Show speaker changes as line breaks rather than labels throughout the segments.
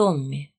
Томми.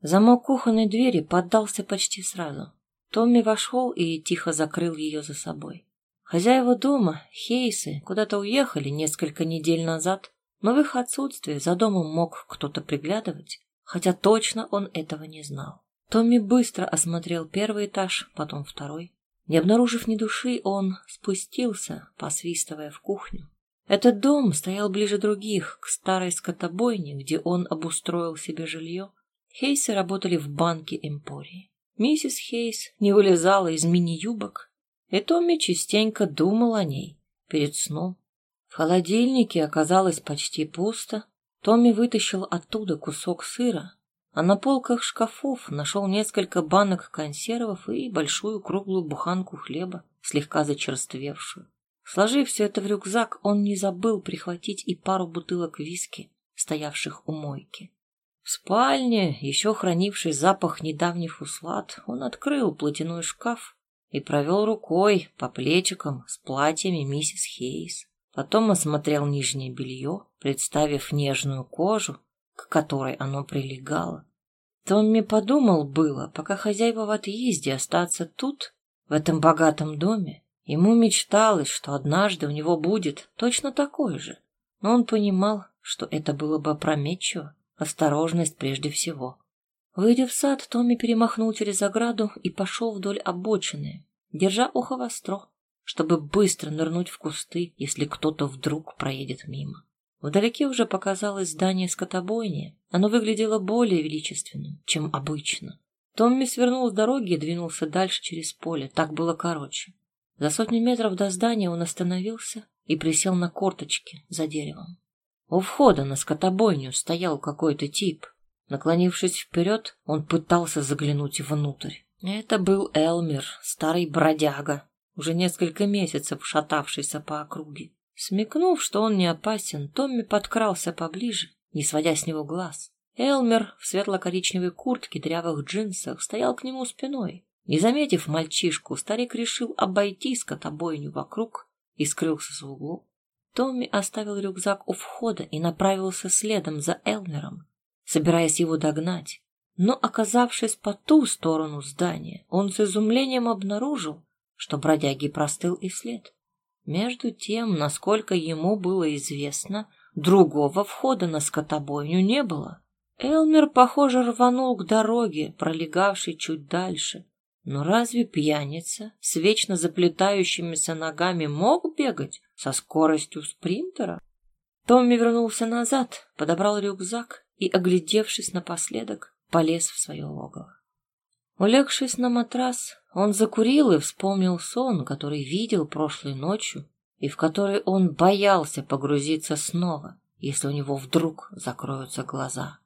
Замок кухонной двери поддался почти сразу. Томми вошел и тихо закрыл ее за собой. Хозяева дома, Хейсы, куда-то уехали несколько недель назад, но в их отсутствие за домом мог кто-то приглядывать, хотя точно он этого не знал. Томми быстро осмотрел первый этаж, потом второй. Не обнаружив ни души, он спустился, посвистывая в кухню. Этот дом стоял ближе других, к старой скотобойне, где он обустроил себе жилье. Хейсы работали в банке Эмпории. Миссис Хейс не вылезала из мини-юбок, и Томми частенько думал о ней перед сном. В холодильнике оказалось почти пусто. Томми вытащил оттуда кусок сыра, а на полках шкафов нашел несколько банок консервов и большую круглую буханку хлеба, слегка зачерствевшую. Сложив все это в рюкзак, он не забыл прихватить и пару бутылок виски, стоявших у мойки. В спальне, еще хранивший запах недавних услад, он открыл платяной шкаф и провел рукой по плечикам с платьями миссис Хейс. Потом осмотрел нижнее белье, представив нежную кожу, к которой оно прилегало. Томми подумал было, пока хозяева в отъезде, остаться тут, в этом богатом доме. Ему мечталось, что однажды у него будет точно такой же. Но он понимал, что это было бы опрометчиво. Осторожность прежде всего. Выйдя в сад, Томми перемахнул через ограду и пошел вдоль обочины, держа ухо востро, чтобы быстро нырнуть в кусты, если кто-то вдруг проедет мимо. Вдалеке уже показалось здание скотобойни. Оно выглядело более величественным, чем обычно. Томми свернул с дороги и двинулся дальше через поле. Так было короче. За сотню метров до здания он остановился и присел на корточки за деревом. У входа на скотобойню стоял какой-то тип. Наклонившись вперед, он пытался заглянуть внутрь. Это был Элмер, старый бродяга, уже несколько месяцев шатавшийся по округе. Смекнув, что он не опасен, Томми подкрался поближе, не сводя с него глаз. Элмер в светло-коричневой куртке, дрявых джинсах стоял к нему спиной. Не заметив мальчишку, старик решил обойти скотобойню вокруг и скрылся за углом. Томми оставил рюкзак у входа и направился следом за Элмером, собираясь его догнать. Но, оказавшись по ту сторону здания, он с изумлением обнаружил, что бродяги простыл и след. Между тем, насколько ему было известно, другого входа на скотобойню не было. Элмер, похоже, рванул к дороге, пролегавшей чуть дальше. Но разве пьяница с вечно заплетающимися ногами мог бегать со скоростью спринтера? Томми вернулся назад, подобрал рюкзак и, оглядевшись напоследок, полез в свое логово. Улегшись на матрас, он закурил и вспомнил сон, который видел прошлой ночью, и в который он боялся погрузиться снова, если у него вдруг закроются глаза.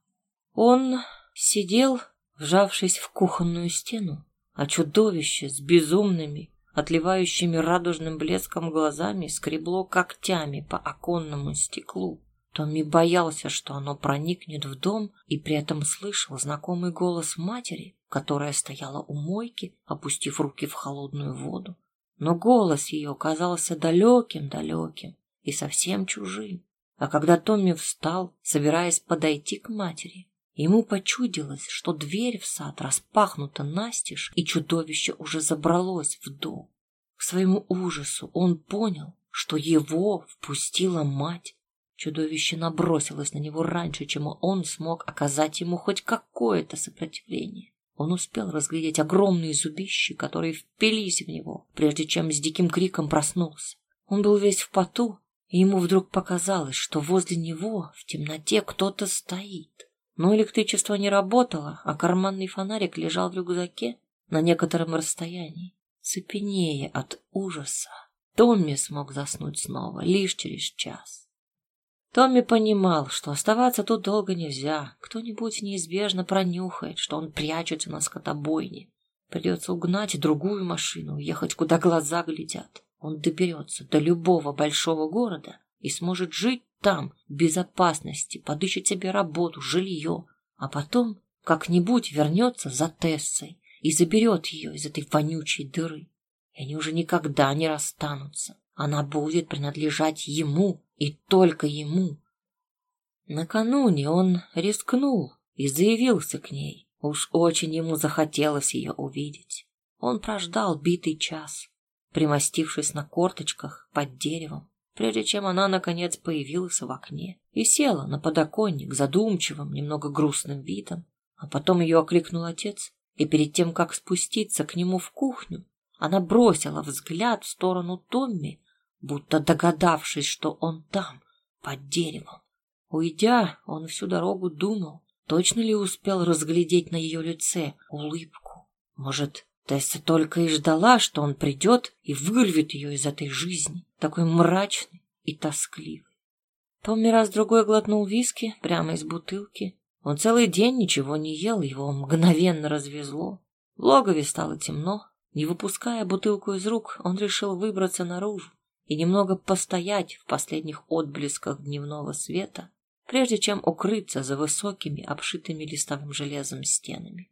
Он сидел, вжавшись в кухонную стену, а чудовище с безумными, отливающими радужным блеском глазами скребло когтями по оконному стеклу. Томми боялся, что оно проникнет в дом, и при этом слышал знакомый голос матери, которая стояла у мойки, опустив руки в холодную воду. Но голос ее казался далеким-далеким и совсем чужим. А когда Томми встал, собираясь подойти к матери, ему почудилось, что дверь в сад распахнута настежь, и чудовище уже забралось в дом. К своему ужасу он понял, что его впустила мать. Чудовище набросилось на него раньше, чем он смог оказать ему хоть какое-то сопротивление. Он успел разглядеть огромные зубища, которые впились в него, прежде чем с диким криком проснулся. Он был весь в поту, и ему вдруг показалось, что возле него в темноте кто-то стоит. Но электричество не работало, а карманный фонарик лежал в рюкзаке на некотором расстоянии. Цепенея от ужаса, Томми смог заснуть снова лишь через час. Томми понимал, что оставаться тут долго нельзя. Кто-нибудь неизбежно пронюхает, что он прячется на скотобойне. Придется угнать другую машину, ехать, куда глаза глядят. Он доберется до любого большого города и сможет жить там, в безопасности, подыщет себе работу, жилье, а потом как-нибудь вернется за Тессой и заберет ее из этой вонючей дыры. и они уже никогда не расстанутся. Она будет принадлежать ему и только ему. Накануне он рискнул и заявился к ней. Уж очень ему захотелось ее увидеть. Он прождал битый час, примостившись на корточках под деревом, прежде чем она, наконец, появилась в окне и села на подоконник задумчивым, немного грустным видом. А потом ее окликнул отец, и перед тем, как спуститься к нему в кухню, она бросила взгляд в сторону Томми, будто догадавшись, что он там, под деревом. Уйдя, он всю дорогу думал, точно ли успел разглядеть на ее лице улыбку. Может, Тесса только и ждала, что он придет и вырвет ее из этой жизни, такой мрачной и тоскливой. Томми раз-другой глотнул виски прямо из бутылки. Он целый день ничего не ел, его мгновенно развезло. В логове стало темно. Не выпуская бутылку из рук, он решил выбраться наружу и немного постоять в последних отблесках дневного света, прежде чем укрыться за высокими, обшитыми листовым железом стенами.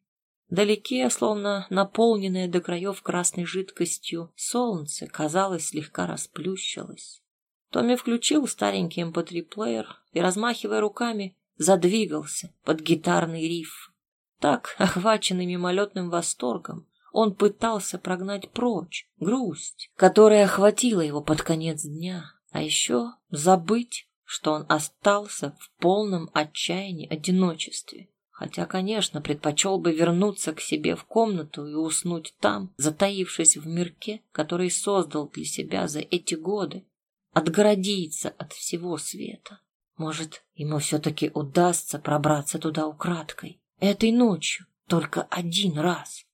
Вдалеке, словно наполненное до краев красной жидкостью, солнце, казалось, слегка расплющилось. Томми включил старенький mp3-плеер эм и, размахивая руками, задвигался под гитарный риф. Так, охваченный мимолетным восторгом, он пытался прогнать прочь грусть, которая охватила его под конец дня, а еще забыть, что он остался в полном отчаянии одиночестве. Хотя, конечно, предпочел бы вернуться к себе в комнату и уснуть там, затаившись в мирке, который создал для себя за эти годы, отгородиться от всего света. Может, ему все-таки удастся пробраться туда украдкой, этой ночью, только один раз.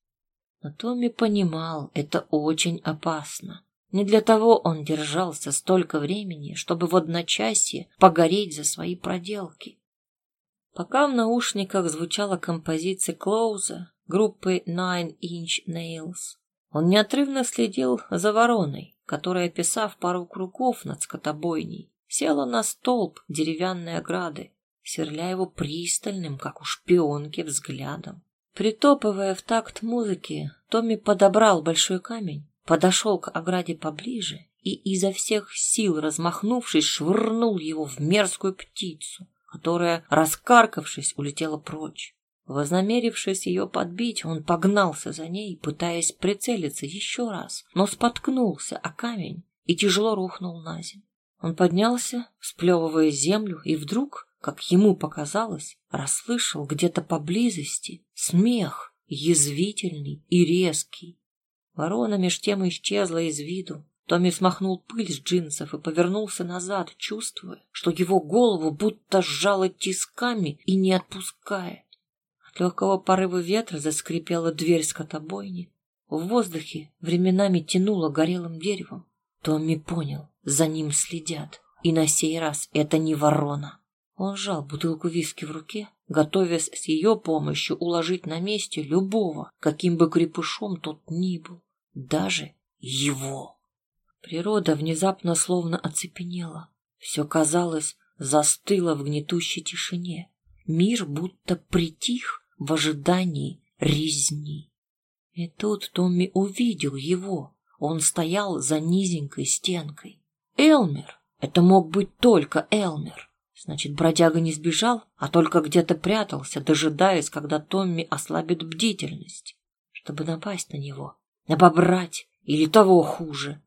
Но Томми понимал, это очень опасно. Не для того он держался столько времени, чтобы в одночасье погореть за свои проделки. Пока в наушниках звучала композиция Клоуза группы Nine Inch Nails, он неотрывно следил за вороной, которая, писав пару кругов над скотобойней, села на столб деревянной ограды, сверля его пристальным, как у шпионки, взглядом. Притопывая в такт музыки, Томми подобрал большой камень, подошел к ограде поближе и изо всех сил, размахнувшись, швырнул его в мерзкую птицу которая, раскаркавшись, улетела прочь. Вознамерившись ее подбить, он погнался за ней, пытаясь прицелиться еще раз, но споткнулся о камень и тяжело рухнул на землю. Он поднялся, сплевывая землю, и вдруг, как ему показалось, расслышал где-то поблизости смех, язвительный и резкий. Ворона меж тем исчезла из виду, Томми смахнул пыль с джинсов и повернулся назад, чувствуя, что его голову будто сжало тисками и не отпускает. От легкого порыва ветра заскрипела дверь скотобойни. В воздухе временами тянуло горелым деревом. Томми понял, за ним следят, и на сей раз это не ворона. Он сжал бутылку виски в руке, готовясь с ее помощью уложить на месте любого, каким бы крепышом тот ни был, даже его. Природа внезапно словно оцепенела. Все, казалось, застыло в гнетущей тишине. Мир будто притих в ожидании резни. И тут Томми увидел его. Он стоял за низенькой стенкой. Элмер! Это мог быть только Элмер. Значит, бродяга не сбежал, а только где-то прятался, дожидаясь, когда Томми ослабит бдительность, чтобы напасть на него, обобрать или того хуже,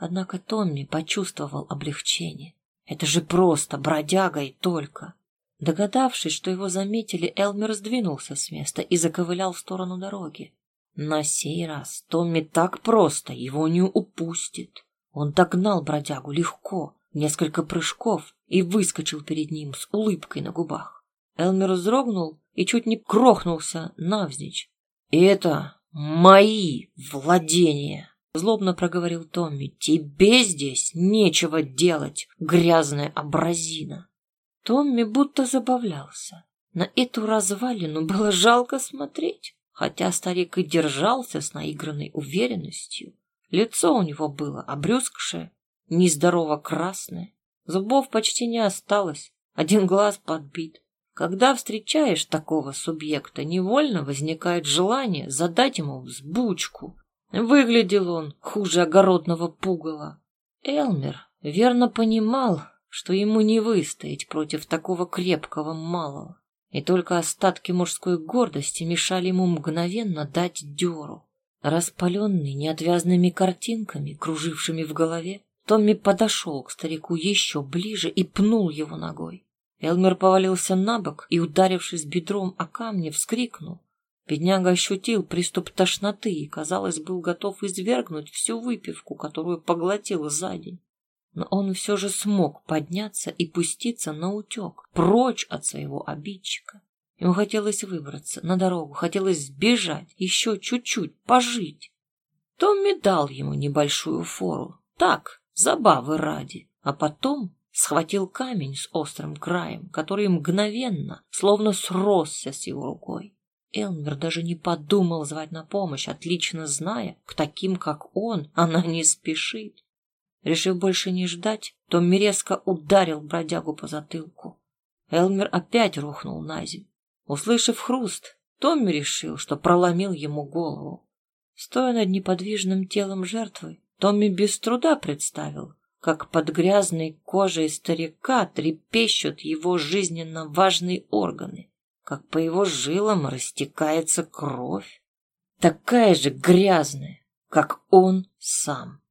Однако Томми почувствовал облегчение. Это же просто бродяга и только. Догадавшись, что его заметили, Элмер сдвинулся с места и заковылял в сторону дороги. На сей раз Томми так просто его не упустит. Он догнал бродягу легко, несколько прыжков, и выскочил перед ним с улыбкой на губах. Элмер вздрогнул и чуть не крохнулся навзничь. «Это мои владения!» Злобно проговорил Томми. Тебе здесь нечего делать, грязная абразина. Томми будто забавлялся. На эту развалину было жалко смотреть, хотя старик и держался с наигранной уверенностью. Лицо у него было обрюзгшее, нездорово красное, зубов почти не осталось, один глаз подбит. Когда встречаешь такого субъекта, невольно возникает желание задать ему взбучку, Выглядел он хуже огородного пугала. Элмер верно понимал, что ему не выстоять против такого крепкого малого, и только остатки мужской гордости мешали ему мгновенно дать дёру. Распаленный неотвязными картинками, кружившими в голове, Томми подошел к старику еще ближе и пнул его ногой. Элмер повалился на бок и, ударившись бедром о камни, вскрикнул. Бедняга ощутил приступ тошноты и, казалось, был готов извергнуть всю выпивку, которую поглотил за день. Но он все же смог подняться и пуститься на утек, прочь от своего обидчика. Ему хотелось выбраться на дорогу, хотелось сбежать, еще чуть-чуть, пожить. Томми дал ему небольшую фору, так, забавы ради, а потом схватил камень с острым краем, который мгновенно, словно сросся с его рукой. Элмер даже не подумал звать на помощь, отлично зная, к таким, как он, она не спешит. Решив больше не ждать, Томми резко ударил бродягу по затылку. Элмер опять рухнул на землю. Услышав хруст, Томми решил, что проломил ему голову. Стоя над неподвижным телом жертвы, Томми без труда представил, как под грязной кожей старика трепещут его жизненно важные органы, как по его жилам растекается кровь, такая же грязная, как он сам.